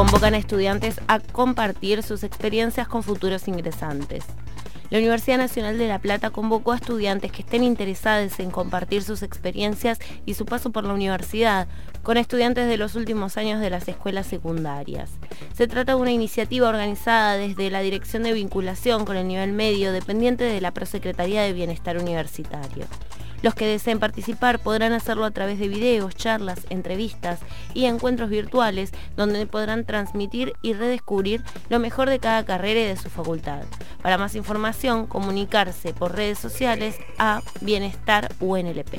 Convocan a estudiantes a compartir sus experiencias con futuros ingresantes. La Universidad Nacional de La Plata convocó a estudiantes que estén interesados en compartir sus experiencias y su paso por la universidad con estudiantes de los últimos años de las escuelas secundarias. Se trata de una iniciativa organizada desde la Dirección de Vinculación con el Nivel Medio, dependiente de la Prosecretaría de Bienestar Universitario. Los que deseen participar podrán hacerlo a través de videos, charlas, entrevistas y encuentros virtuales donde podrán transmitir y redescubrir lo mejor de cada carrera y de su facultad. Para más información, comunicarse por redes sociales a Bienestar UNLP.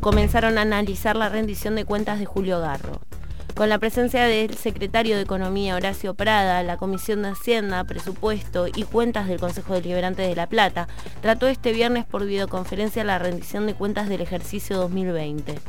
Comenzaron a analizar la rendición de cuentas de Julio Garro. Con la presencia del secretario de Economía Horacio Prada, la Comisión de Hacienda, Presupuesto y Cuentas del Consejo Deliberante de La Plata, trató este viernes por videoconferencia la rendición de cuentas del ejercicio 2020.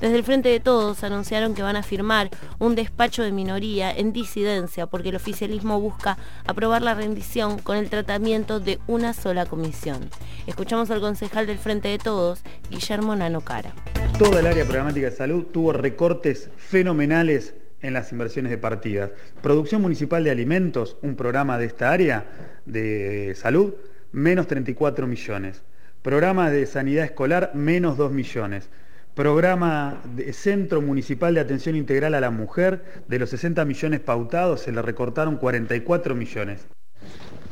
Desde el Frente de Todos anunciaron que van a firmar un despacho de minoría en disidencia porque el oficialismo busca aprobar la rendición con el tratamiento de una sola comisión. Escuchamos al concejal del Frente de Todos, Guillermo Nanocara. Toda el área programática de salud tuvo recortes fenomenales en las inversiones de partidas. Producción Municipal de Alimentos, un programa de esta área de salud, menos 34 millones. Programa de Sanidad Escolar, menos 2 millones programa de Centro Municipal de Atención Integral a la Mujer, de los 60 millones pautados se le recortaron 44 millones.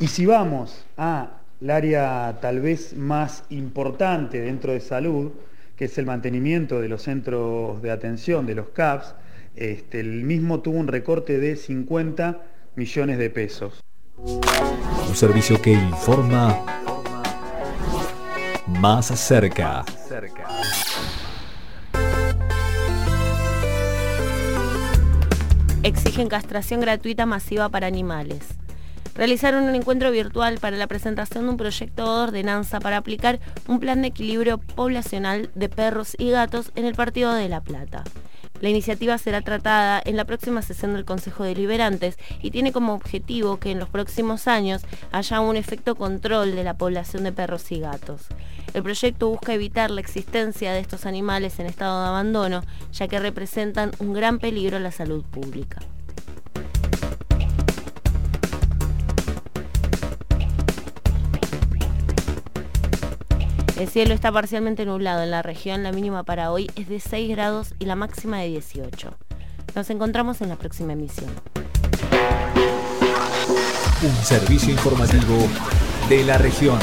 Y si vamos al área tal vez más importante dentro de salud, que es el mantenimiento de los centros de atención, de los CAPS, este, el mismo tuvo un recorte de 50 millones de pesos. Un servicio que informa más cerca. exigen castración gratuita masiva para animales. Realizaron un encuentro virtual para la presentación de un proyecto de ordenanza para aplicar un plan de equilibrio poblacional de perros y gatos en el Partido de La Plata. La iniciativa será tratada en la próxima sesión del Consejo Deliberantes y tiene como objetivo que en los próximos años haya un efecto control de la población de perros y gatos. El proyecto busca evitar la existencia de estos animales en estado de abandono, ya que representan un gran peligro a la salud pública. El cielo está parcialmente nublado en la región, la mínima para hoy es de 6 grados y la máxima de 18. Nos encontramos en la próxima emisión. Un servicio informativo de la región.